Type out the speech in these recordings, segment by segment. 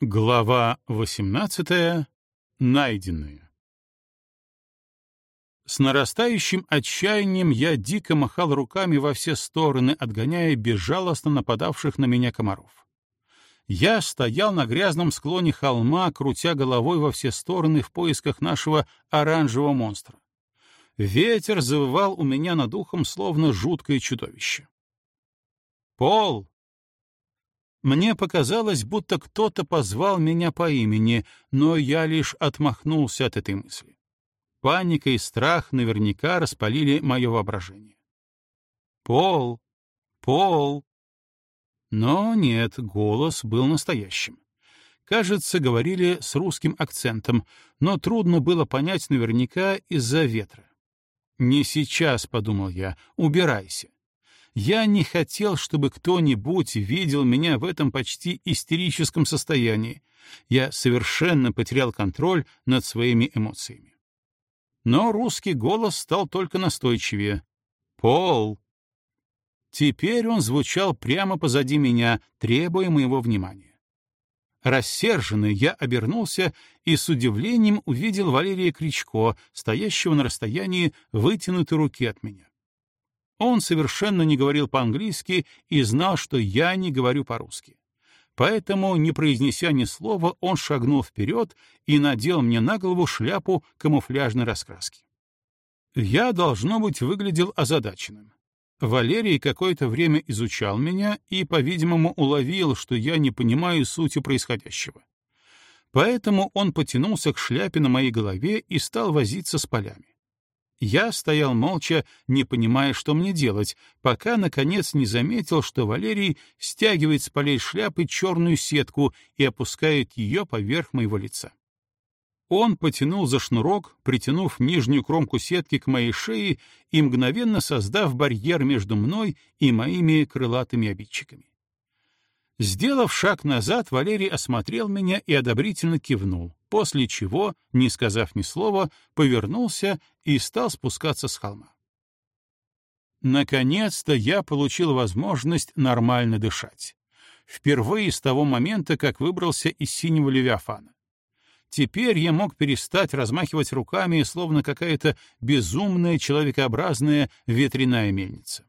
Глава 18. Найденные. С нарастающим отчаянием я дико махал руками во все стороны, отгоняя безжалостно нападавших на меня комаров. Я стоял на грязном склоне холма, крутя головой во все стороны в поисках нашего оранжевого монстра. Ветер завывал у меня над ухом, словно жуткое чудовище. «Пол!» Мне показалось, будто кто-то позвал меня по имени, но я лишь отмахнулся от этой мысли. Паника и страх наверняка распалили мое воображение. «Пол! Пол!» Но нет, голос был настоящим. Кажется, говорили с русским акцентом, но трудно было понять наверняка из-за ветра. «Не сейчас», — подумал я, — «убирайся». Я не хотел, чтобы кто-нибудь видел меня в этом почти истерическом состоянии. Я совершенно потерял контроль над своими эмоциями. Но русский голос стал только настойчивее. «Пол!» Теперь он звучал прямо позади меня, требуя моего внимания. Рассерженный, я обернулся и с удивлением увидел Валерия Кричко, стоящего на расстоянии вытянутой руки от меня. Он совершенно не говорил по-английски и знал, что я не говорю по-русски. Поэтому, не произнеся ни слова, он шагнул вперед и надел мне на голову шляпу камуфляжной раскраски. Я, должно быть, выглядел озадаченным. Валерий какое-то время изучал меня и, по-видимому, уловил, что я не понимаю сути происходящего. Поэтому он потянулся к шляпе на моей голове и стал возиться с полями. Я стоял молча, не понимая, что мне делать, пока, наконец, не заметил, что Валерий стягивает с полей шляпы черную сетку и опускает ее поверх моего лица. Он потянул за шнурок, притянув нижнюю кромку сетки к моей шее и мгновенно создав барьер между мной и моими крылатыми обидчиками. Сделав шаг назад, Валерий осмотрел меня и одобрительно кивнул, после чего, не сказав ни слова, повернулся и стал спускаться с холма. Наконец-то я получил возможность нормально дышать. Впервые с того момента, как выбрался из синего левиафана. Теперь я мог перестать размахивать руками, словно какая-то безумная человекообразная ветряная мельница.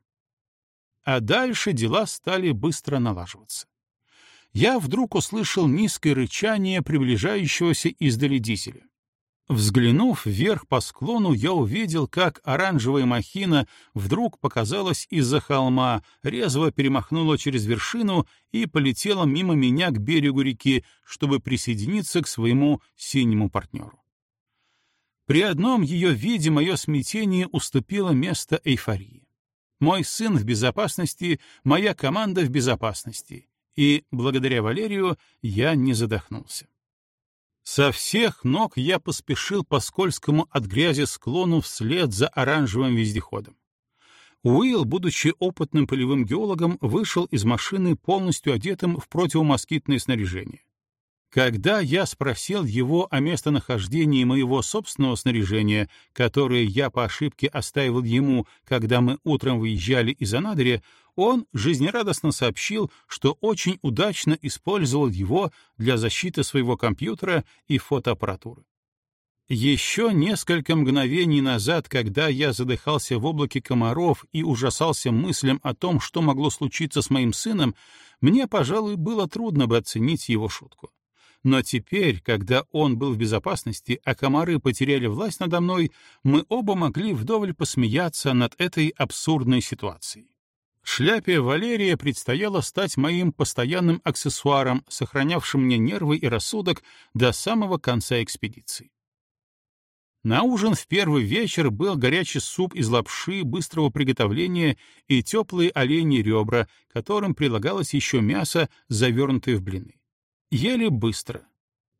А дальше дела стали быстро налаживаться я вдруг услышал низкое рычание приближающегося издали дизеля. Взглянув вверх по склону, я увидел, как оранжевая махина вдруг показалась из-за холма, резво перемахнула через вершину и полетела мимо меня к берегу реки, чтобы присоединиться к своему синему партнеру. При одном ее виде мое смятение уступило место эйфории. Мой сын в безопасности, моя команда в безопасности и, благодаря Валерию, я не задохнулся. Со всех ног я поспешил по скользкому от грязи склону вслед за оранжевым вездеходом. Уилл, будучи опытным полевым геологом, вышел из машины полностью одетым в противомоскитное снаряжение. Когда я спросил его о местонахождении моего собственного снаряжения, которое я по ошибке оставил ему, когда мы утром выезжали из Анадыря, он жизнерадостно сообщил, что очень удачно использовал его для защиты своего компьютера и фотоаппаратуры. Еще несколько мгновений назад, когда я задыхался в облаке комаров и ужасался мыслям о том, что могло случиться с моим сыном, мне, пожалуй, было трудно бы оценить его шутку. Но теперь, когда он был в безопасности, а комары потеряли власть надо мной, мы оба могли вдоволь посмеяться над этой абсурдной ситуацией. Шляпе Валерия предстояло стать моим постоянным аксессуаром, сохранявшим мне нервы и рассудок до самого конца экспедиции. На ужин в первый вечер был горячий суп из лапши быстрого приготовления и теплые оленьи ребра, которым прилагалось еще мясо, завернутое в блины. Ели быстро.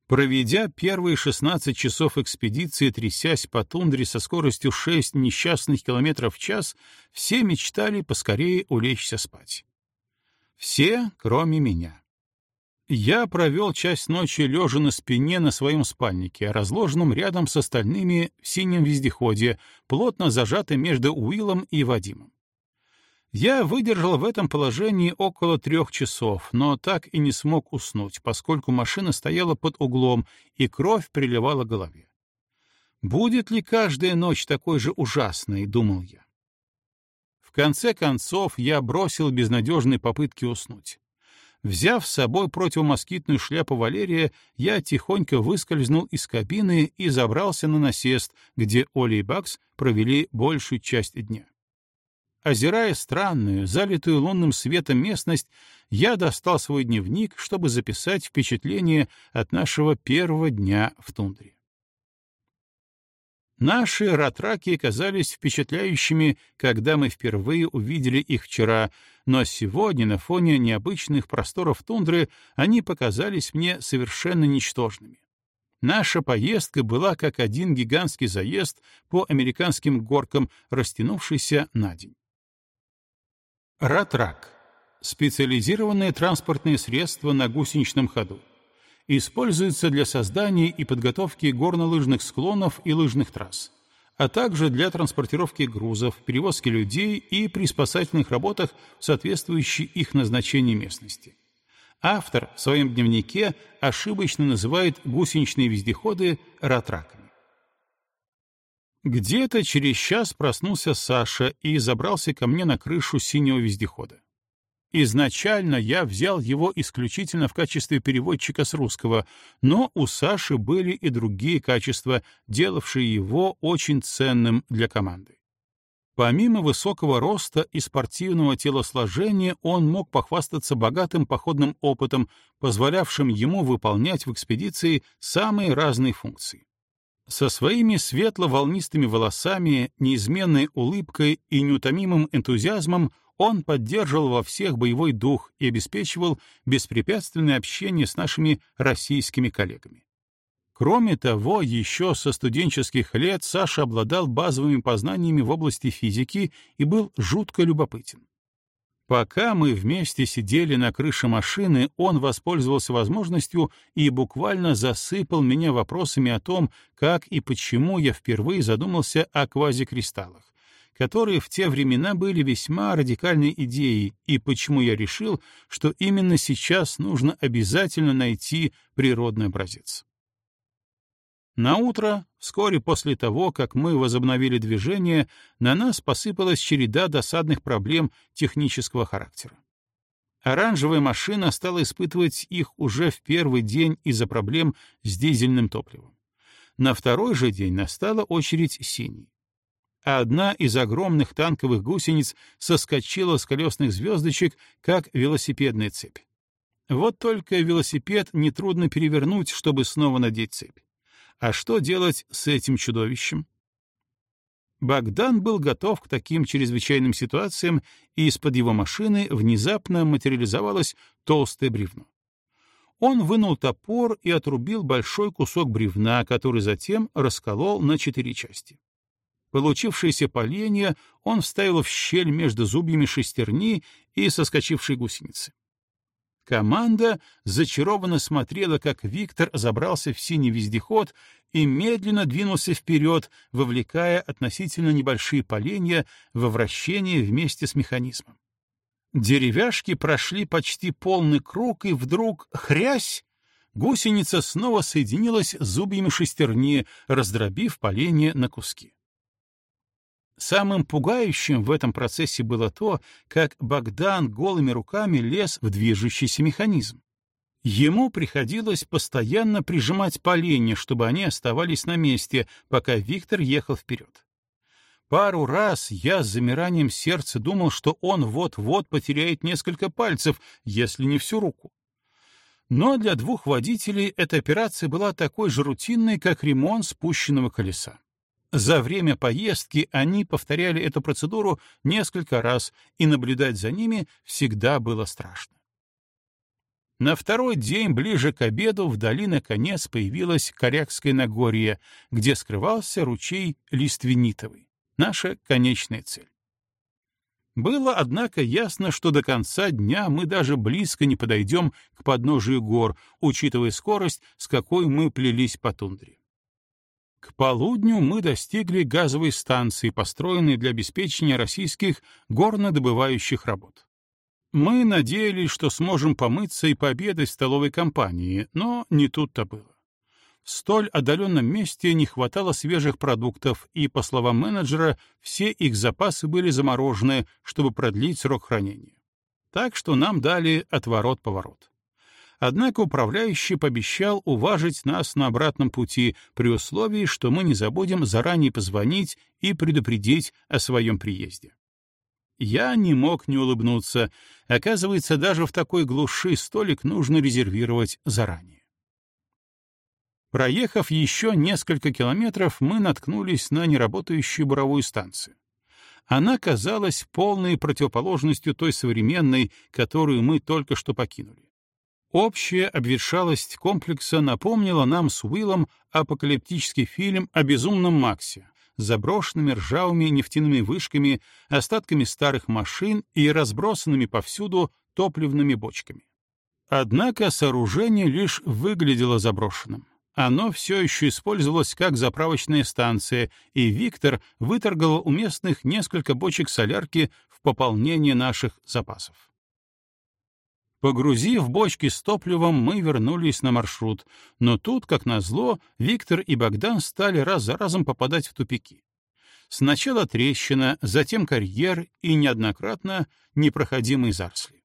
Проведя первые 16 часов экспедиции, трясясь по тундре со скоростью 6 несчастных километров в час, все мечтали поскорее улечься спать. Все, кроме меня. Я провел часть ночи лежа на спине на своем спальнике, разложенном рядом с остальными в синем вездеходе, плотно зажатым между Уиллом и Вадимом. Я выдержал в этом положении около трех часов, но так и не смог уснуть, поскольку машина стояла под углом, и кровь приливала голове. Будет ли каждая ночь такой же ужасной, думал я. В конце концов, я бросил безнадежные попытки уснуть. Взяв с собой противомоскитную шляпу Валерия, я тихонько выскользнул из кабины и забрался на насест, где Оля и Бакс провели большую часть дня. Озирая странную, залитую лунным светом местность, я достал свой дневник, чтобы записать впечатление от нашего первого дня в тундре. Наши ратраки казались впечатляющими, когда мы впервые увидели их вчера, но сегодня на фоне необычных просторов тундры они показались мне совершенно ничтожными. Наша поездка была как один гигантский заезд по американским горкам, растянувшийся на день. Ратрак — специализированное транспортное средство на гусеничном ходу используется для создания и подготовки горнолыжных склонов и лыжных трасс, а также для транспортировки грузов, перевозки людей и при спасательных работах в соответствующей их назначению местности. Автор в своем дневнике ошибочно называет гусеничные вездеходы ратраками. Где-то через час проснулся Саша и забрался ко мне на крышу синего вездехода. Изначально я взял его исключительно в качестве переводчика с русского, но у Саши были и другие качества, делавшие его очень ценным для команды. Помимо высокого роста и спортивного телосложения, он мог похвастаться богатым походным опытом, позволявшим ему выполнять в экспедиции самые разные функции. Со своими светло-волнистыми волосами, неизменной улыбкой и неутомимым энтузиазмом он поддерживал во всех боевой дух и обеспечивал беспрепятственное общение с нашими российскими коллегами. Кроме того, еще со студенческих лет Саша обладал базовыми познаниями в области физики и был жутко любопытен. Пока мы вместе сидели на крыше машины, он воспользовался возможностью и буквально засыпал меня вопросами о том, как и почему я впервые задумался о квазикристаллах, которые в те времена были весьма радикальной идеей, и почему я решил, что именно сейчас нужно обязательно найти природный образец. На утро, вскоре после того, как мы возобновили движение, на нас посыпалась череда досадных проблем технического характера. Оранжевая машина стала испытывать их уже в первый день из-за проблем с дизельным топливом. На второй же день настала очередь синей а одна из огромных танковых гусениц соскочила с колесных звездочек, как велосипедная цепь. Вот только велосипед нетрудно перевернуть, чтобы снова надеть цепь. А что делать с этим чудовищем? Богдан был готов к таким чрезвычайным ситуациям, и из-под его машины внезапно материализовалось толстое бревно. Он вынул топор и отрубил большой кусок бревна, который затем расколол на четыре части. Получившееся поленье он вставил в щель между зубьями шестерни и соскочившей гусеницы. Команда зачарованно смотрела, как Виктор забрался в синий вездеход и медленно двинулся вперед, вовлекая относительно небольшие поленья во вращение вместе с механизмом. Деревяшки прошли почти полный круг, и вдруг — хрясь! Гусеница снова соединилась зубьями шестерни, раздробив поленье на куски. Самым пугающим в этом процессе было то, как Богдан голыми руками лез в движущийся механизм. Ему приходилось постоянно прижимать поленья, чтобы они оставались на месте, пока Виктор ехал вперед. Пару раз я с замиранием сердца думал, что он вот-вот потеряет несколько пальцев, если не всю руку. Но для двух водителей эта операция была такой же рутинной, как ремонт спущенного колеса. За время поездки они повторяли эту процедуру несколько раз, и наблюдать за ними всегда было страшно. На второй день, ближе к обеду, вдали наконец появилось Корякское Нагорье, где скрывался ручей Лиственнитовый, наша конечная цель. Было, однако, ясно, что до конца дня мы даже близко не подойдем к подножию гор, учитывая скорость, с какой мы плелись по тундре. К полудню мы достигли газовой станции, построенной для обеспечения российских горнодобывающих работ. Мы надеялись, что сможем помыться и пообедать в столовой компании, но не тут-то было. В столь отдаленном месте не хватало свежих продуктов, и, по словам менеджера, все их запасы были заморожены, чтобы продлить срок хранения. Так что нам дали отворот-поворот. Однако управляющий пообещал уважить нас на обратном пути при условии, что мы не забудем заранее позвонить и предупредить о своем приезде. Я не мог не улыбнуться. Оказывается, даже в такой глуши столик нужно резервировать заранее. Проехав еще несколько километров, мы наткнулись на неработающую буровую станцию. Она казалась полной противоположностью той современной, которую мы только что покинули. Общая обветшалость комплекса напомнила нам с Уиллом апокалиптический фильм о безумном Максе, заброшенными ржавыми нефтяными вышками, остатками старых машин и разбросанными повсюду топливными бочками. Однако сооружение лишь выглядело заброшенным. Оно все еще использовалось как заправочная станция, и Виктор выторговал у местных несколько бочек солярки в пополнение наших запасов. Погрузив бочки с топливом, мы вернулись на маршрут, но тут, как назло, Виктор и Богдан стали раз за разом попадать в тупики. Сначала трещина, затем карьер и неоднократно непроходимые заросли.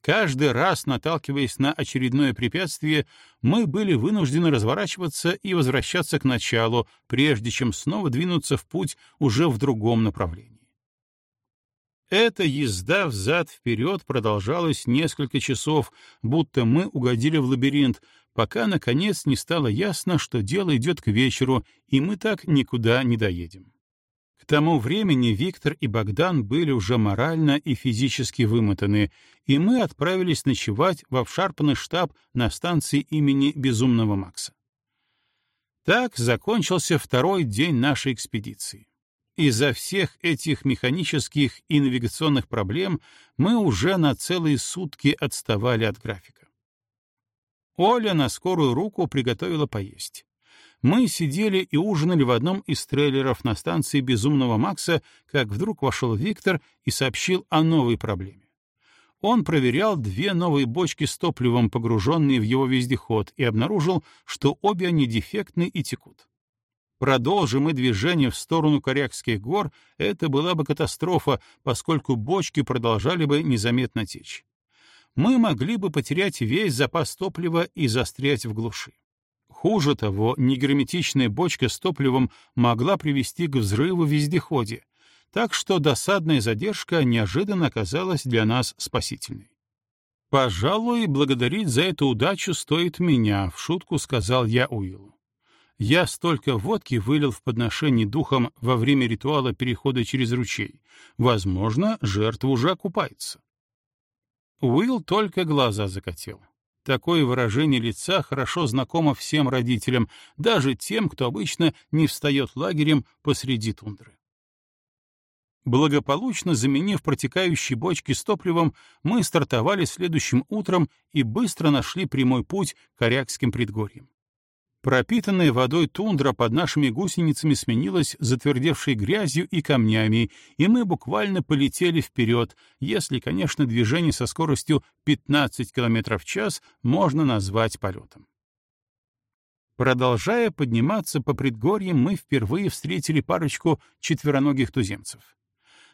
Каждый раз, наталкиваясь на очередное препятствие, мы были вынуждены разворачиваться и возвращаться к началу, прежде чем снова двинуться в путь уже в другом направлении. Эта езда взад-вперед продолжалась несколько часов, будто мы угодили в лабиринт, пока, наконец, не стало ясно, что дело идет к вечеру, и мы так никуда не доедем. К тому времени Виктор и Богдан были уже морально и физически вымотаны, и мы отправились ночевать в обшарпанный штаб на станции имени Безумного Макса. Так закончился второй день нашей экспедиции. Из-за всех этих механических и навигационных проблем мы уже на целые сутки отставали от графика. Оля на скорую руку приготовила поесть. Мы сидели и ужинали в одном из трейлеров на станции Безумного Макса, как вдруг вошел Виктор и сообщил о новой проблеме. Он проверял две новые бочки с топливом, погруженные в его вездеход, и обнаружил, что обе они дефектны и текут. Продолжим мы движение в сторону Корякских гор, это была бы катастрофа, поскольку бочки продолжали бы незаметно течь. Мы могли бы потерять весь запас топлива и застрять в глуши. Хуже того, негерметичная бочка с топливом могла привести к взрыву в вездеходе, так что досадная задержка неожиданно оказалась для нас спасительной. «Пожалуй, благодарить за эту удачу стоит меня», — в шутку сказал я Уиллу. Я столько водки вылил в подношение духом во время ритуала перехода через ручей. Возможно, жертва уже окупается. Уилл только глаза закатил. Такое выражение лица хорошо знакомо всем родителям, даже тем, кто обычно не встает лагерем посреди тундры. Благополучно заменив протекающие бочки с топливом, мы стартовали следующим утром и быстро нашли прямой путь к Орякским предгорьям. Пропитанная водой тундра под нашими гусеницами сменилась затвердевшей грязью и камнями, и мы буквально полетели вперед, если, конечно, движение со скоростью 15 км в час можно назвать полетом. Продолжая подниматься по предгорьям, мы впервые встретили парочку четвероногих туземцев.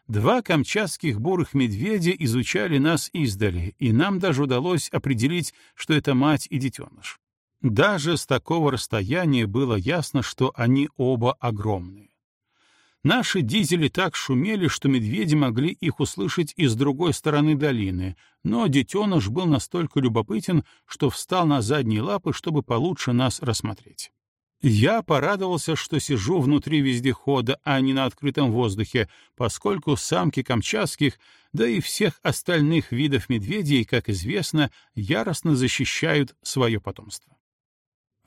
Два камчатских бурых медведя изучали нас издали, и нам даже удалось определить, что это мать и детеныш. Даже с такого расстояния было ясно, что они оба огромные. Наши дизели так шумели, что медведи могли их услышать и с другой стороны долины, но детеныш был настолько любопытен, что встал на задние лапы, чтобы получше нас рассмотреть. Я порадовался, что сижу внутри вездехода, а не на открытом воздухе, поскольку самки камчатских, да и всех остальных видов медведей, как известно, яростно защищают свое потомство.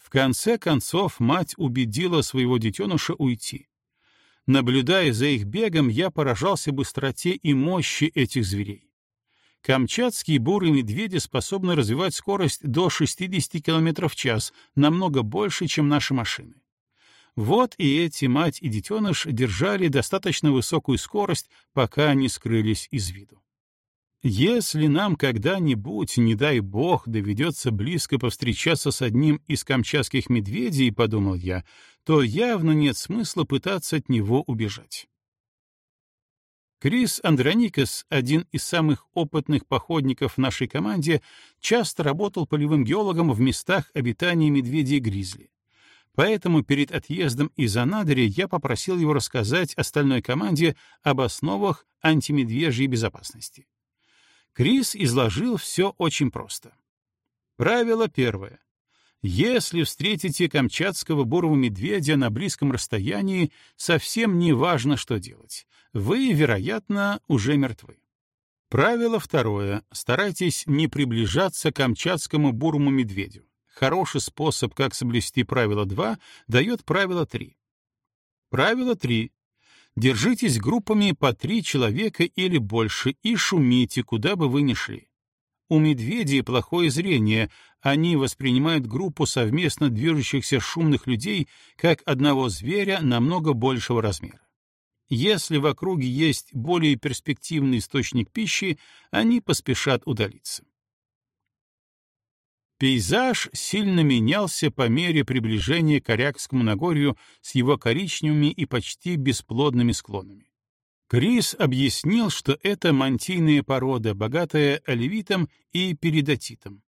В конце концов, мать убедила своего детеныша уйти. Наблюдая за их бегом, я поражался быстроте и мощи этих зверей. Камчатские бурые медведи способны развивать скорость до 60 км в час, намного больше, чем наши машины. Вот и эти мать и детеныш держали достаточно высокую скорость, пока не скрылись из виду. Если нам когда-нибудь, не дай бог, доведется близко повстречаться с одним из камчатских медведей, — подумал я, — то явно нет смысла пытаться от него убежать. Крис Андроникас, один из самых опытных походников в нашей команде, часто работал полевым геологом в местах обитания медведей-гризли. Поэтому перед отъездом из Анадыри я попросил его рассказать остальной команде об основах антимедвежьей безопасности. Крис изложил все очень просто. Правило первое. Если встретите камчатского бурого медведя на близком расстоянии, совсем не важно, что делать вы, вероятно, уже мертвы. Правило второе. Старайтесь не приближаться к камчатскому бурому медведю. Хороший способ, как соблюсти правило 2, дает правило 3. Правило 3. Держитесь группами по три человека или больше и шумите, куда бы вы ни шли. У медведей плохое зрение, они воспринимают группу совместно движущихся шумных людей как одного зверя намного большего размера. Если в округе есть более перспективный источник пищи, они поспешат удалиться. Пейзаж сильно менялся по мере приближения к Орякскому Нагорью с его коричневыми и почти бесплодными склонами. Крис объяснил, что это мантийная порода, богатая оливитом и перидотитом.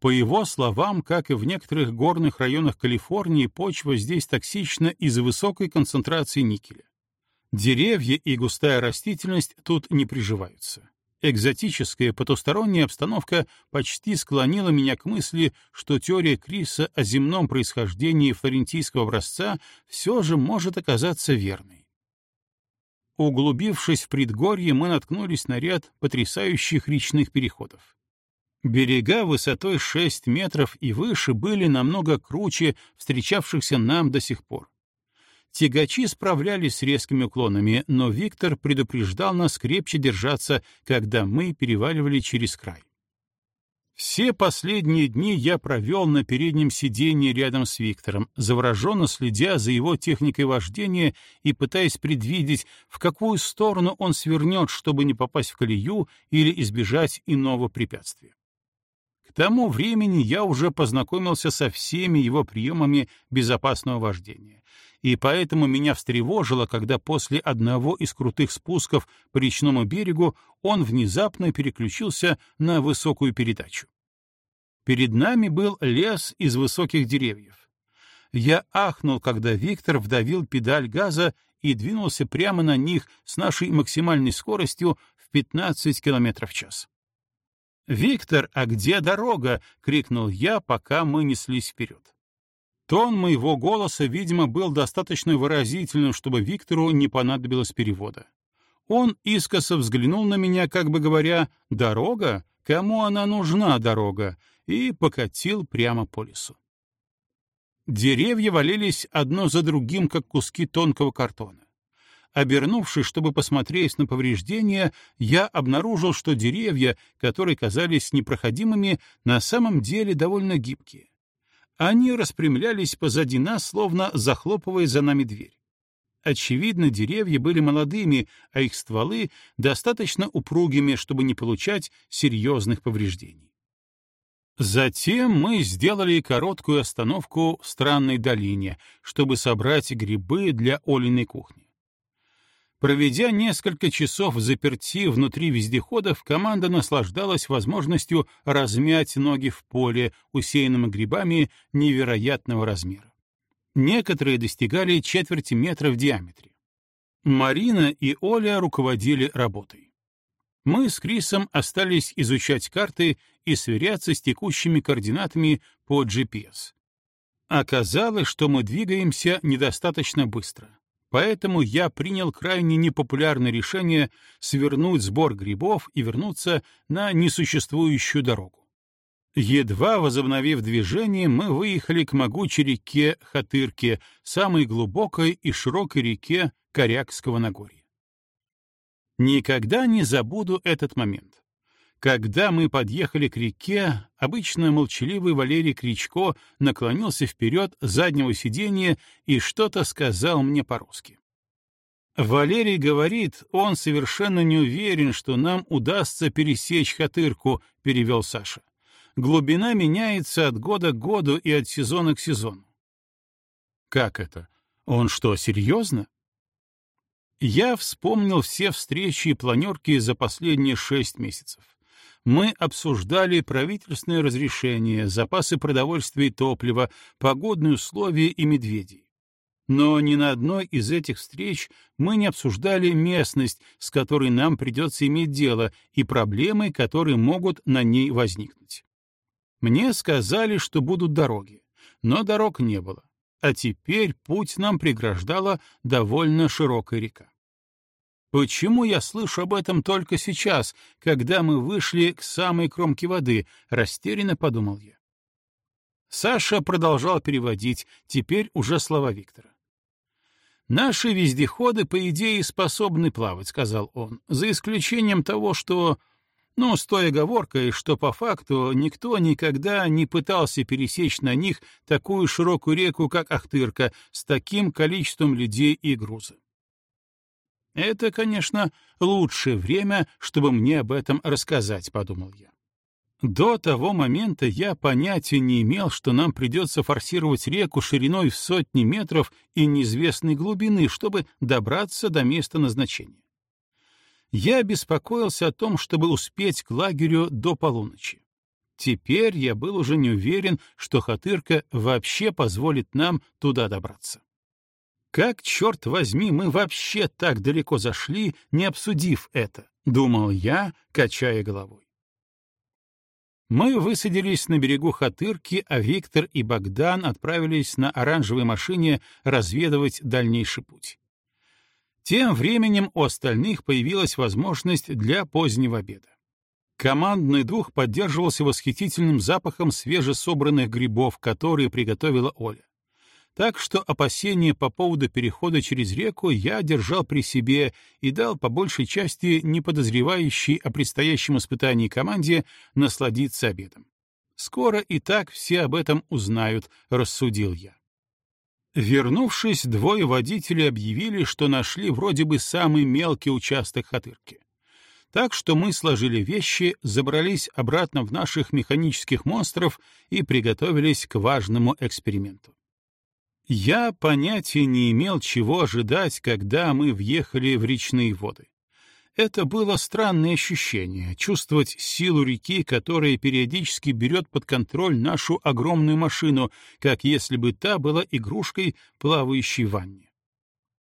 По его словам, как и в некоторых горных районах Калифорнии, почва здесь токсична из-за высокой концентрации никеля. Деревья и густая растительность тут не приживаются. Экзотическая потусторонняя обстановка почти склонила меня к мысли, что теория Криса о земном происхождении флорентийского образца все же может оказаться верной. Углубившись в предгорье, мы наткнулись на ряд потрясающих речных переходов. Берега высотой 6 метров и выше были намного круче встречавшихся нам до сих пор. Тягачи справлялись с резкими уклонами, но Виктор предупреждал нас крепче держаться, когда мы переваливали через край. Все последние дни я провел на переднем сиденье рядом с Виктором, завороженно следя за его техникой вождения и пытаясь предвидеть, в какую сторону он свернет, чтобы не попасть в колею или избежать иного препятствия. К тому времени я уже познакомился со всеми его приемами безопасного вождения и поэтому меня встревожило, когда после одного из крутых спусков по речному берегу он внезапно переключился на высокую передачу. Перед нами был лес из высоких деревьев. Я ахнул, когда Виктор вдавил педаль газа и двинулся прямо на них с нашей максимальной скоростью в 15 км в час. «Виктор, а где дорога?» — крикнул я, пока мы неслись вперед. Тон моего голоса, видимо, был достаточно выразительным, чтобы Виктору не понадобилось перевода. Он искоса взглянул на меня, как бы говоря, «Дорога? Кому она нужна, дорога?» и покатил прямо по лесу. Деревья валились одно за другим, как куски тонкого картона. Обернувшись, чтобы посмотреть на повреждения, я обнаружил, что деревья, которые казались непроходимыми, на самом деле довольно гибкие. Они распрямлялись позади нас, словно захлопывая за нами дверь. Очевидно, деревья были молодыми, а их стволы достаточно упругими, чтобы не получать серьезных повреждений. Затем мы сделали короткую остановку в странной долине, чтобы собрать грибы для Олиной кухни. Проведя несколько часов заперти внутри вездеходов, команда наслаждалась возможностью размять ноги в поле, усеянном грибами невероятного размера. Некоторые достигали четверти метра в диаметре. Марина и Оля руководили работой. Мы с Крисом остались изучать карты и сверяться с текущими координатами по GPS. Оказалось, что мы двигаемся недостаточно быстро. Поэтому я принял крайне непопулярное решение свернуть сбор грибов и вернуться на несуществующую дорогу. Едва возобновив движение, мы выехали к могучей реке Хатырке, самой глубокой и широкой реке Корякского Нагорья. Никогда не забуду этот момент. Когда мы подъехали к реке, обычно молчаливый Валерий Кричко наклонился вперед заднего сиденья и что-то сказал мне по-русски. Валерий говорит, он совершенно не уверен, что нам удастся пересечь Хатырку, перевел Саша. Глубина меняется от года к году и от сезона к сезону. Как это? Он что, серьезно? Я вспомнил все встречи и планерки за последние шесть месяцев мы обсуждали правительственное разрешение, запасы продовольствия и топлива, погодные условия и медведей. Но ни на одной из этих встреч мы не обсуждали местность, с которой нам придется иметь дело, и проблемы, которые могут на ней возникнуть. Мне сказали, что будут дороги, но дорог не было, а теперь путь нам преграждала довольно широкая река. Почему я слышу об этом только сейчас, когда мы вышли к самой кромке воды, растерянно подумал я. Саша продолжал переводить, теперь уже слова Виктора. «Наши вездеходы, по идее, способны плавать», — сказал он, «за исключением того, что...» Ну, с той оговоркой, что по факту никто никогда не пытался пересечь на них такую широкую реку, как Ахтырка, с таким количеством людей и груза. Это, конечно, лучшее время, чтобы мне об этом рассказать, подумал я. До того момента я понятия не имел, что нам придется форсировать реку шириной в сотни метров и неизвестной глубины, чтобы добраться до места назначения. Я беспокоился о том, чтобы успеть к лагерю до полуночи. Теперь я был уже не уверен, что Хатырка вообще позволит нам туда добраться. Как, черт возьми, мы вообще так далеко зашли, не обсудив это, думал я, качая головой. Мы высадились на берегу Хатырки, а Виктор и Богдан отправились на оранжевой машине разведывать дальнейший путь. Тем временем у остальных появилась возможность для позднего обеда. Командный дух поддерживался восхитительным запахом свежесобранных грибов, которые приготовила Оля так что опасения по поводу перехода через реку я держал при себе и дал по большей части не подозревающей о предстоящем испытании команде насладиться обедом. Скоро и так все об этом узнают, рассудил я. Вернувшись, двое водителей объявили, что нашли вроде бы самый мелкий участок Хатырки. Так что мы сложили вещи, забрались обратно в наших механических монстров и приготовились к важному эксперименту. Я понятия не имел, чего ожидать, когда мы въехали в речные воды. Это было странное ощущение — чувствовать силу реки, которая периодически берет под контроль нашу огромную машину, как если бы та была игрушкой, плавающей в ванне.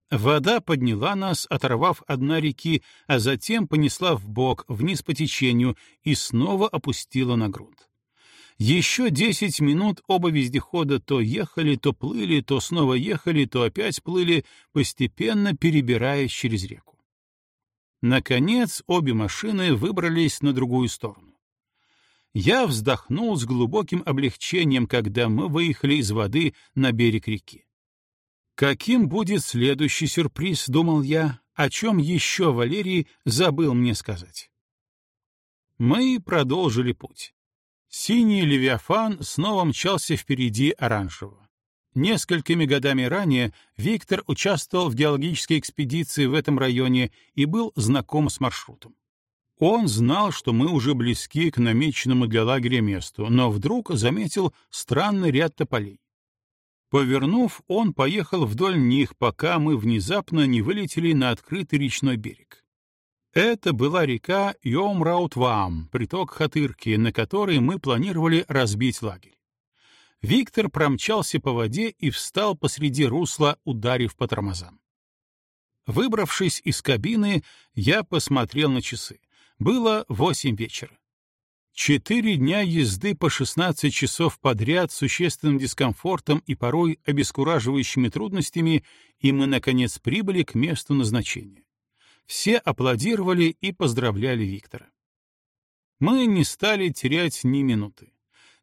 Вода подняла нас, оторвав от дна реки, а затем понесла в бок вниз по течению и снова опустила на грунт. Еще десять минут оба вездехода то ехали, то плыли, то снова ехали, то опять плыли, постепенно перебираясь через реку. Наконец обе машины выбрались на другую сторону. Я вздохнул с глубоким облегчением, когда мы выехали из воды на берег реки. Каким будет следующий сюрприз, думал я, о чем еще Валерий забыл мне сказать. Мы продолжили путь. Синий Левиафан снова мчался впереди оранжевого. Несколькими годами ранее Виктор участвовал в геологической экспедиции в этом районе и был знаком с маршрутом. Он знал, что мы уже близки к намеченному для лагеря месту, но вдруг заметил странный ряд тополей. Повернув, он поехал вдоль них, пока мы внезапно не вылетели на открытый речной берег. Это была река Йомраутвам, приток Хатырки, на которой мы планировали разбить лагерь. Виктор промчался по воде и встал посреди русла, ударив по тормозам. Выбравшись из кабины, я посмотрел на часы. Было восемь вечера. Четыре дня езды по 16 часов подряд с существенным дискомфортом и порой обескураживающими трудностями, и мы, наконец, прибыли к месту назначения все аплодировали и поздравляли Виктора. Мы не стали терять ни минуты.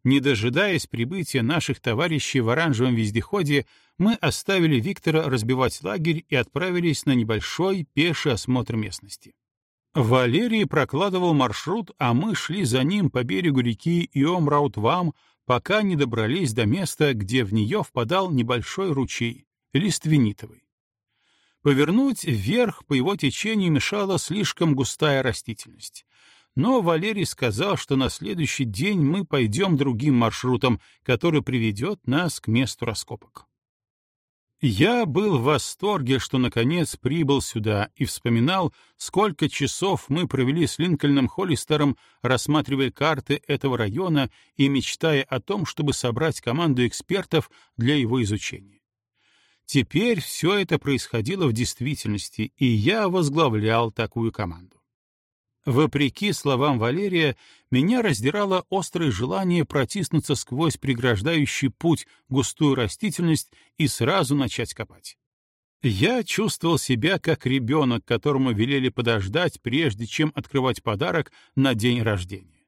Не дожидаясь прибытия наших товарищей в оранжевом вездеходе, мы оставили Виктора разбивать лагерь и отправились на небольшой пеший осмотр местности. Валерий прокладывал маршрут, а мы шли за ним по берегу реки Иом-Раутвам, пока не добрались до места, где в нее впадал небольшой ручей, лиственнитовый. Повернуть вверх по его течению мешала слишком густая растительность. Но Валерий сказал, что на следующий день мы пойдем другим маршрутом, который приведет нас к месту раскопок. Я был в восторге, что наконец прибыл сюда и вспоминал, сколько часов мы провели с Линкольном Холлистером, рассматривая карты этого района и мечтая о том, чтобы собрать команду экспертов для его изучения. Теперь все это происходило в действительности, и я возглавлял такую команду. Вопреки словам Валерия, меня раздирало острое желание протиснуться сквозь преграждающий путь густую растительность и сразу начать копать. Я чувствовал себя как ребенок, которому велели подождать, прежде чем открывать подарок на день рождения.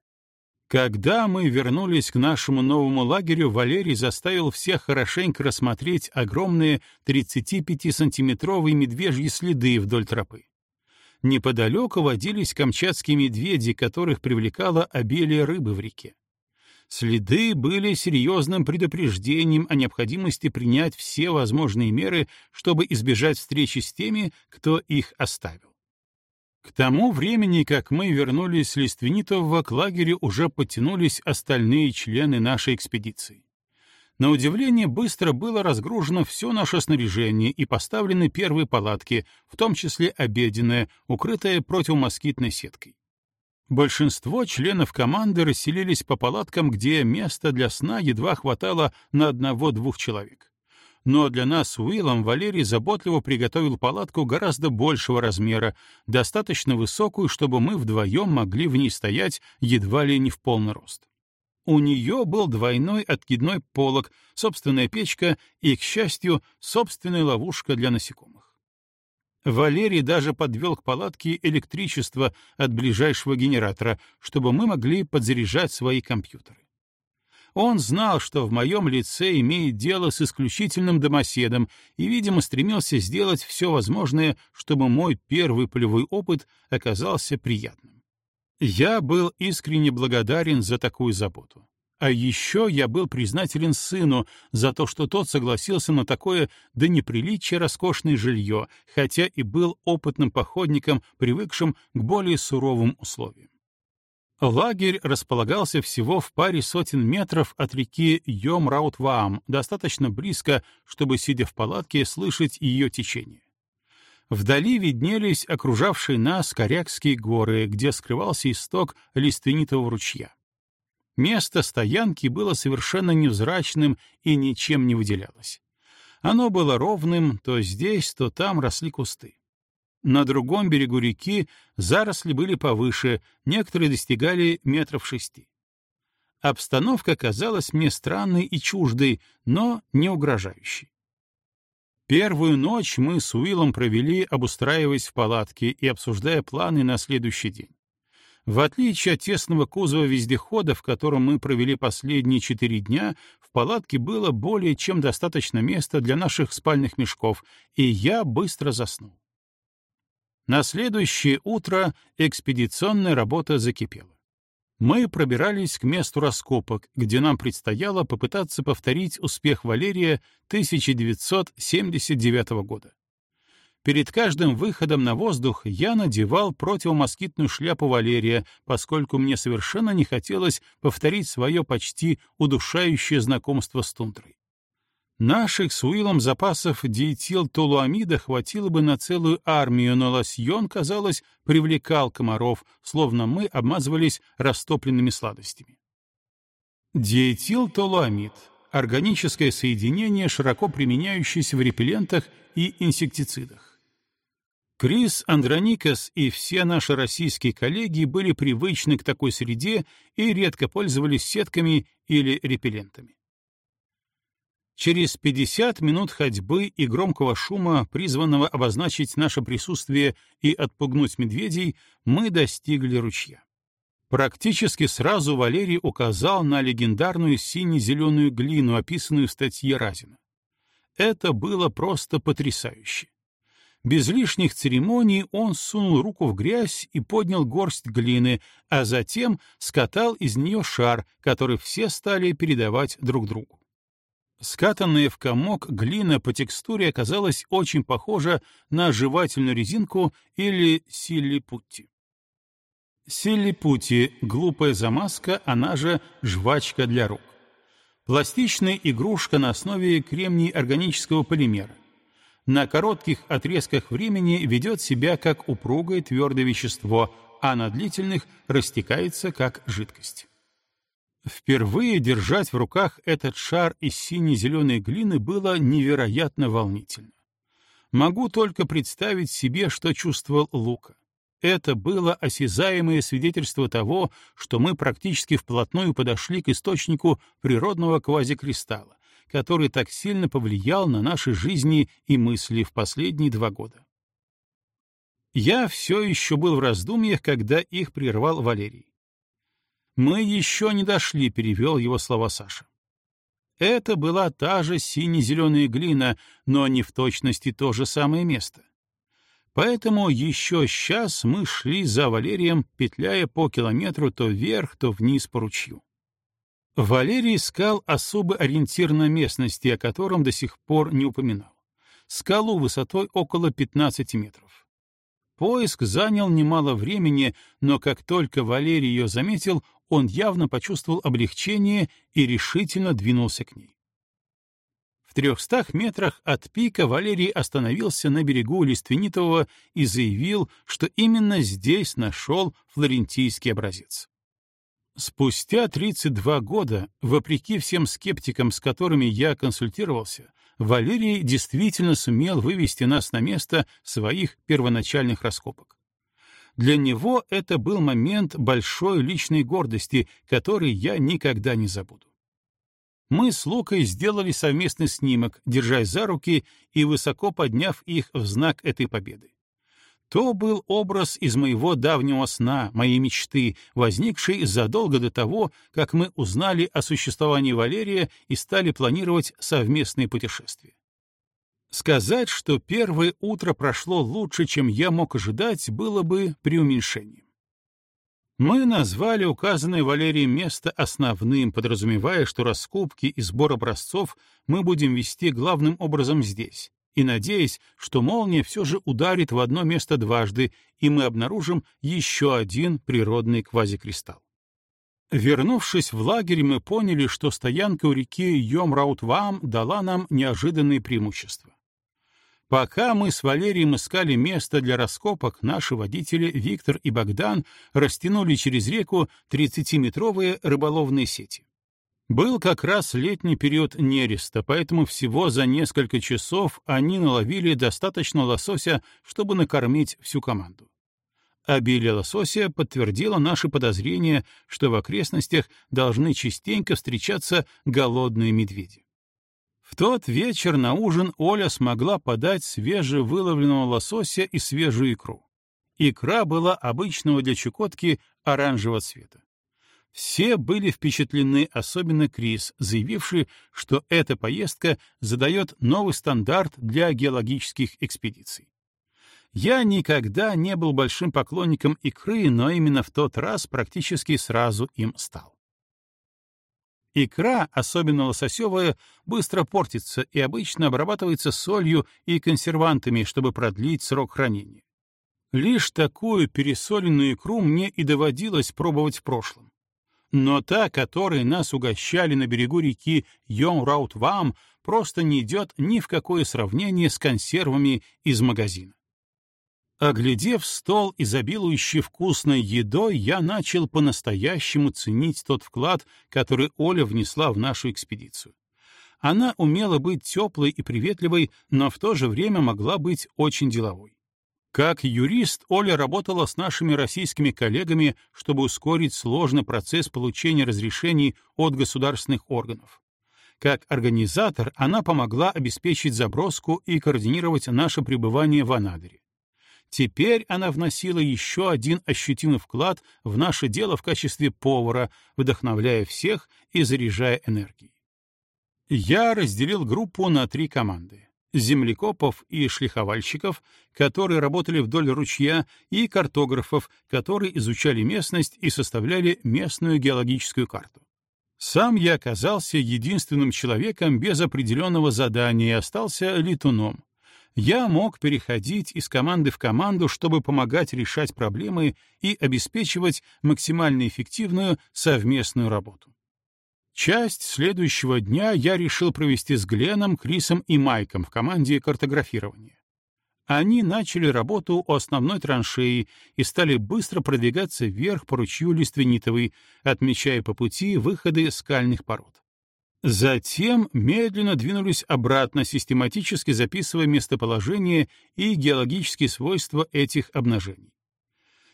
Когда мы вернулись к нашему новому лагерю, Валерий заставил всех хорошенько рассмотреть огромные 35-сантиметровые медвежьи следы вдоль тропы неподалеку водились камчатские медведи, которых привлекало обилие рыбы в реке. Следы были серьезным предупреждением о необходимости принять все возможные меры, чтобы избежать встречи с теми, кто их оставил. К тому времени, как мы вернулись с Лиственитового, к лагерю уже подтянулись остальные члены нашей экспедиции. На удивление, быстро было разгружено все наше снаряжение и поставлены первые палатки, в том числе обеденная, укрытая противомоскитной сеткой. Большинство членов команды расселились по палаткам, где места для сна едва хватало на одного-двух человек. Но для нас с Уиллом Валерий заботливо приготовил палатку гораздо большего размера, достаточно высокую, чтобы мы вдвоем могли в ней стоять едва ли не в полный рост. У нее был двойной откидной полог, собственная печка и, к счастью, собственная ловушка для насекомых. Валерий даже подвел к палатке электричество от ближайшего генератора, чтобы мы могли подзаряжать свои компьютеры. Он знал, что в моем лице имеет дело с исключительным домоседом и, видимо, стремился сделать все возможное, чтобы мой первый полевой опыт оказался приятным. Я был искренне благодарен за такую заботу. А еще я был признателен сыну за то, что тот согласился на такое до неприличия роскошное жилье, хотя и был опытным походником, привыкшим к более суровым условиям. Лагерь располагался всего в паре сотен метров от реки Йом-Раут-Ваам, достаточно близко, чтобы, сидя в палатке, слышать ее течение. Вдали виднелись окружавшие нас Корякские горы, где скрывался исток лиственнитого ручья. Место стоянки было совершенно невзрачным и ничем не выделялось. Оно было ровным, то здесь, то там росли кусты. На другом берегу реки заросли были повыше, некоторые достигали метров шести. Обстановка казалась мне странной и чуждой, но не угрожающей. Первую ночь мы с Уиллом провели, обустраиваясь в палатке и обсуждая планы на следующий день. В отличие от тесного кузова вездехода, в котором мы провели последние четыре дня, в палатке было более чем достаточно места для наших спальных мешков, и я быстро заснул. На следующее утро экспедиционная работа закипела мы пробирались к месту раскопок, где нам предстояло попытаться повторить успех Валерия 1979 года. Перед каждым выходом на воздух я надевал противомоскитную шляпу Валерия, поскольку мне совершенно не хотелось повторить свое почти удушающее знакомство с тундрой. Наших с Уиллом запасов диэтилтолуамида хватило бы на целую армию, но лосьон, казалось, привлекал комаров, словно мы обмазывались растопленными сладостями. Диэтилтолуамид — органическое соединение, широко применяющееся в репеллентах и инсектицидах. Крис Андроникас и все наши российские коллеги были привычны к такой среде и редко пользовались сетками или репеллентами. Через 50 минут ходьбы и громкого шума, призванного обозначить наше присутствие и отпугнуть медведей, мы достигли ручья. Практически сразу Валерий указал на легендарную сине-зеленую глину, описанную в статье Разина. Это было просто потрясающе. Без лишних церемоний он сунул руку в грязь и поднял горсть глины, а затем скатал из нее шар, который все стали передавать друг другу. Скатанная в комок глина по текстуре оказалась очень похожа на жевательную резинку или силипутти. Силипути — глупая замазка, она же жвачка для рук. Пластичная игрушка на основе кремний органического полимера на коротких отрезках времени ведет себя как упругое твердое вещество, а на длительных растекается как жидкость. Впервые держать в руках этот шар из сине-зеленой глины было невероятно волнительно. Могу только представить себе, что чувствовал Лука. Это было осязаемое свидетельство того, что мы практически вплотную подошли к источнику природного квазикристалла, который так сильно повлиял на наши жизни и мысли в последние два года. Я все еще был в раздумьях, когда их прервал Валерий. «Мы еще не дошли», — перевел его слова Саша. Это была та же сине-зеленая глина, но не в точности то же самое место. Поэтому еще сейчас мы шли за Валерием, петляя по километру то вверх, то вниз по ручью. Валерий искал особый ориентир на местности, о котором до сих пор не упоминал. Скалу высотой около 15 метров. Поиск занял немало времени, но как только Валерий ее заметил, он явно почувствовал облегчение и решительно двинулся к ней. В трехстах метрах от пика Валерий остановился на берегу Лиственнитового и заявил, что именно здесь нашел флорентийский образец. Спустя 32 года, вопреки всем скептикам, с которыми я консультировался, Валерий действительно сумел вывести нас на место своих первоначальных раскопок. Для него это был момент большой личной гордости, который я никогда не забуду. Мы с Лукой сделали совместный снимок, держась за руки и высоко подняв их в знак этой победы. То был образ из моего давнего сна, моей мечты, возникшей задолго до того, как мы узнали о существовании Валерия и стали планировать совместные путешествия. Сказать, что первое утро прошло лучше, чем я мог ожидать, было бы преуменьшением. Мы назвали указанное Валерием место основным, подразумевая, что раскопки и сбор образцов мы будем вести главным образом здесь, и надеясь, что молния все же ударит в одно место дважды, и мы обнаружим еще один природный квазикристалл. Вернувшись в лагерь, мы поняли, что стоянка у реки Йомраутвам дала нам неожиданные преимущества. Пока мы с Валерием искали место для раскопок, наши водители Виктор и Богдан растянули через реку 30-метровые рыболовные сети. Был как раз летний период нереста, поэтому всего за несколько часов они наловили достаточно лосося, чтобы накормить всю команду. Обилие лосося подтвердило наши подозрения, что в окрестностях должны частенько встречаться голодные медведи. В тот вечер на ужин Оля смогла подать свежевыловленного лосося и свежую икру. Икра была обычного для Чукотки оранжевого цвета. Все были впечатлены, особенно Крис, заявивший, что эта поездка задает новый стандарт для геологических экспедиций. Я никогда не был большим поклонником икры, но именно в тот раз практически сразу им стал. Икра, особенно лососевая, быстро портится и обычно обрабатывается солью и консервантами, чтобы продлить срок хранения. Лишь такую пересоленную икру мне и доводилось пробовать в прошлом но та, которой нас угощали на берегу реки Йонраут-Вам, просто не идет ни в какое сравнение с консервами из магазина. Оглядев стол, изобилующий вкусной едой, я начал по-настоящему ценить тот вклад, который Оля внесла в нашу экспедицию. Она умела быть теплой и приветливой, но в то же время могла быть очень деловой. Как юрист Оля работала с нашими российскими коллегами, чтобы ускорить сложный процесс получения разрешений от государственных органов. Как организатор она помогла обеспечить заброску и координировать наше пребывание в Анадыре. Теперь она вносила еще один ощутимый вклад в наше дело в качестве повара, вдохновляя всех и заряжая энергией. Я разделил группу на три команды. землекопов и шлиховальщиков, которые работали вдоль ручья, и картографов, которые изучали местность и составляли местную геологическую карту. Сам я оказался единственным человеком без определенного задания и остался летуном. Я мог переходить из команды в команду, чтобы помогать решать проблемы и обеспечивать максимально эффективную совместную работу. Часть следующего дня я решил провести с Гленом, Крисом и Майком в команде картографирования. Они начали работу у основной траншеи и стали быстро продвигаться вверх по ручью Лиственнитовой, отмечая по пути выходы скальных пород. Затем медленно двинулись обратно, систематически записывая местоположение и геологические свойства этих обнажений.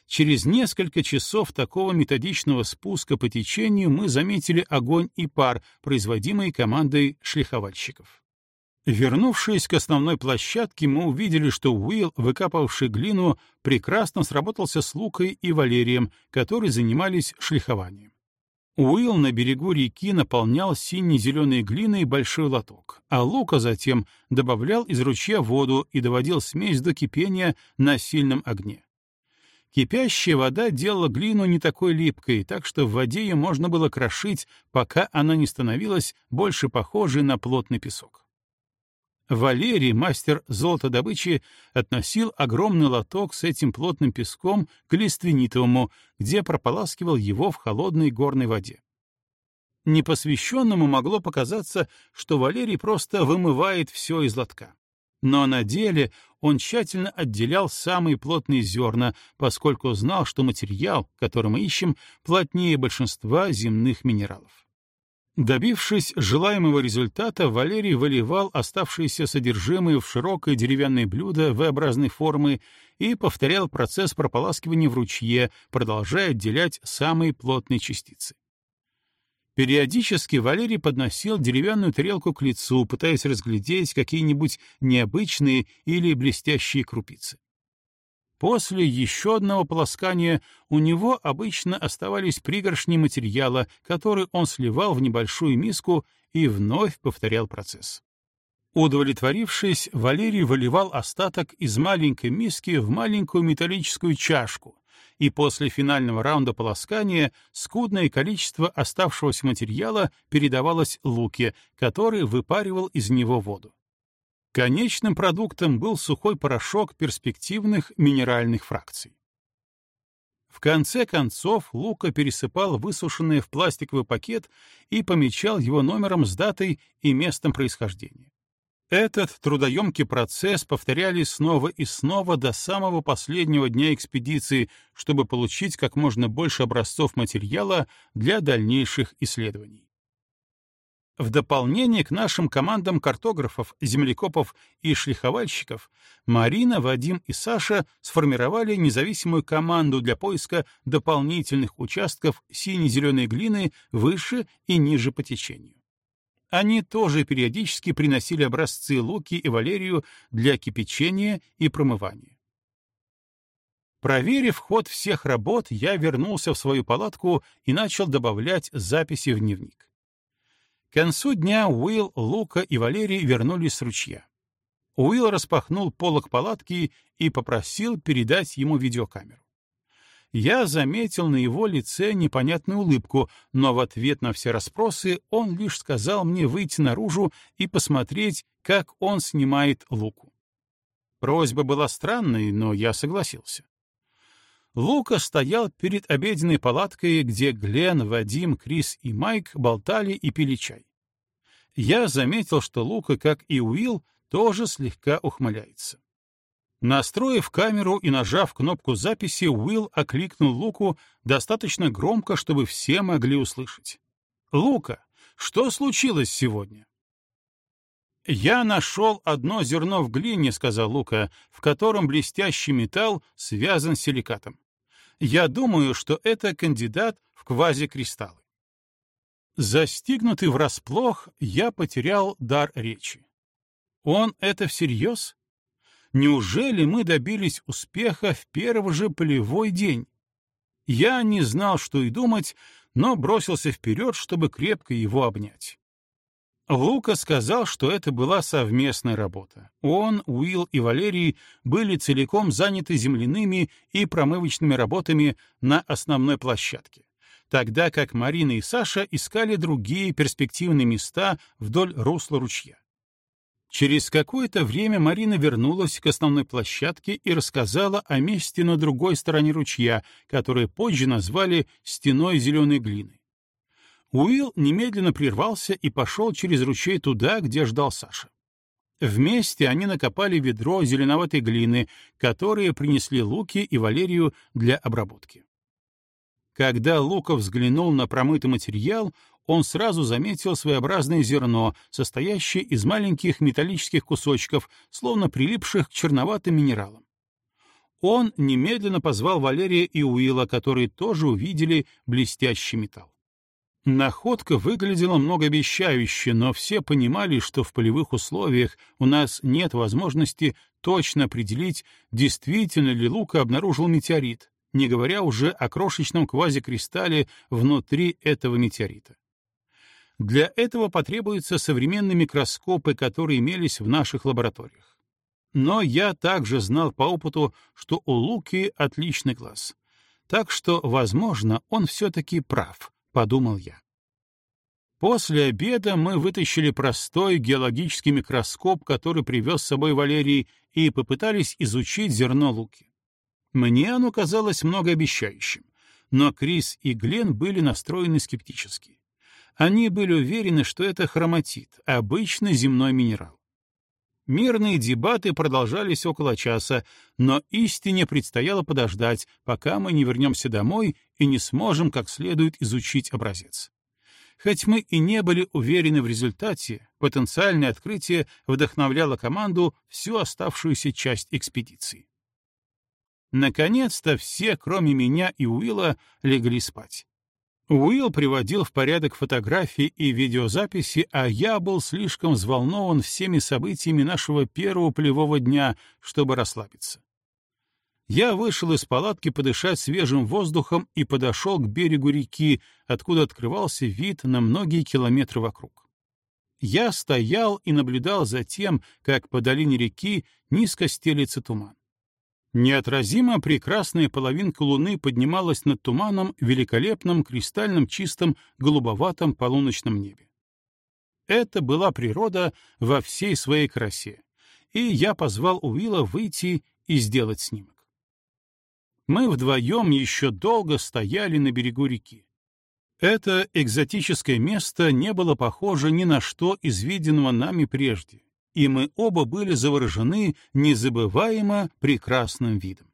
Через несколько часов такого методичного спуска по течению мы заметили огонь и пар, производимый командой шлиховальщиков. Вернувшись к основной площадке, мы увидели, что Уилл, выкапывавший глину, прекрасно сработался с Лукой и Валерием, которые занимались шлихованием. Уилл на берегу реки наполнял сине-зеленой глиной большой лоток, а Лука затем добавлял из ручья воду и доводил смесь до кипения на сильном огне. Кипящая вода делала глину не такой липкой, так что в воде ее можно было крошить, пока она не становилась больше похожей на плотный песок. Валерий, мастер золотодобычи, относил огромный лоток с этим плотным песком к лиственнитовому, где прополаскивал его в холодной горной воде. Непосвященному могло показаться, что Валерий просто вымывает все из лотка. Но на деле он тщательно отделял самые плотные зерна, поскольку знал, что материал, который мы ищем, плотнее большинства земных минералов. Добившись желаемого результата, Валерий выливал оставшееся содержимое в широкое деревянное блюдо V-образной формы и повторял процесс прополаскивания в ручье, продолжая отделять самые плотные частицы. Периодически Валерий подносил деревянную тарелку к лицу, пытаясь разглядеть какие-нибудь необычные или блестящие крупицы. После еще одного полоскания у него обычно оставались пригоршни материала, который он сливал в небольшую миску и вновь повторял процесс. Удовлетворившись, Валерий выливал остаток из маленькой миски в маленькую металлическую чашку, и после финального раунда полоскания скудное количество оставшегося материала передавалось Луке, который выпаривал из него воду. Конечным продуктом был сухой порошок перспективных минеральных фракций. В конце концов Лука пересыпал высушенное в пластиковый пакет и помечал его номером с датой и местом происхождения. Этот трудоемкий процесс повторяли снова и снова до самого последнего дня экспедиции, чтобы получить как можно больше образцов материала для дальнейших исследований. В дополнение к нашим командам картографов, землекопов и шлиховальщиков, Марина, Вадим и Саша сформировали независимую команду для поиска дополнительных участков сине-зеленой глины выше и ниже по течению. Они тоже периодически приносили образцы Луки и Валерию для кипячения и промывания. Проверив ход всех работ, я вернулся в свою палатку и начал добавлять записи в дневник. К концу дня Уилл, Лука и Валерий вернулись с ручья. Уилл распахнул полок палатки и попросил передать ему видеокамеру я заметил на его лице непонятную улыбку, но в ответ на все расспросы он лишь сказал мне выйти наружу и посмотреть, как он снимает луку. Просьба была странной, но я согласился. Лука стоял перед обеденной палаткой, где Глен, Вадим, Крис и Майк болтали и пили чай. Я заметил, что Лука, как и Уилл, тоже слегка ухмыляется. Настроив камеру и нажав кнопку записи, Уилл окликнул Луку достаточно громко, чтобы все могли услышать. «Лука, что случилось сегодня?» «Я нашел одно зерно в глине», — сказал Лука, «в котором блестящий металл связан с силикатом. Я думаю, что это кандидат в квазикристаллы». Застигнутый врасплох, я потерял дар речи. «Он это всерьез?» Неужели мы добились успеха в первый же полевой день? Я не знал, что и думать, но бросился вперед, чтобы крепко его обнять. Лука сказал, что это была совместная работа. Он, Уилл и Валерий были целиком заняты земляными и промывочными работами на основной площадке, тогда как Марина и Саша искали другие перспективные места вдоль русла ручья. Через какое-то время Марина вернулась к основной площадке и рассказала о месте на другой стороне ручья, которое позже назвали «стеной зеленой глины». Уилл немедленно прервался и пошел через ручей туда, где ждал Саша. Вместе они накопали ведро зеленоватой глины, которые принесли Луке и Валерию для обработки. Когда Лука взглянул на промытый материал, он сразу заметил своеобразное зерно, состоящее из маленьких металлических кусочков, словно прилипших к черноватым минералам. Он немедленно позвал Валерия и Уилла, которые тоже увидели блестящий металл. Находка выглядела многообещающе, но все понимали, что в полевых условиях у нас нет возможности точно определить, действительно ли Лука обнаружил метеорит, не говоря уже о крошечном квазикристалле внутри этого метеорита. Для этого потребуются современные микроскопы, которые имелись в наших лабораториях. Но я также знал по опыту, что у Луки отличный глаз. Так что, возможно, он все-таки прав, — подумал я. После обеда мы вытащили простой геологический микроскоп, который привез с собой Валерий, и попытались изучить зерно луки. Мне оно казалось многообещающим, но Крис и Глен были настроены скептически. Они были уверены, что это хроматит, обычный земной минерал. Мирные дебаты продолжались около часа, но истине предстояло подождать, пока мы не вернемся домой и не сможем как следует изучить образец. Хоть мы и не были уверены в результате, потенциальное открытие вдохновляло команду всю оставшуюся часть экспедиции. Наконец-то все, кроме меня и Уилла, легли спать. Уилл приводил в порядок фотографии и видеозаписи, а я был слишком взволнован всеми событиями нашего первого полевого дня, чтобы расслабиться. Я вышел из палатки подышать свежим воздухом и подошел к берегу реки, откуда открывался вид на многие километры вокруг. Я стоял и наблюдал за тем, как по долине реки низко стелится туман. Неотразимо прекрасная половинка луны поднималась над туманом в великолепном кристальном чистом голубоватом полуночном небе. Это была природа во всей своей красе, и я позвал Уилла выйти и сделать снимок. Мы вдвоем еще долго стояли на берегу реки. Это экзотическое место не было похоже ни на что из виденного нами прежде и мы оба были заворожены незабываемо прекрасным видом.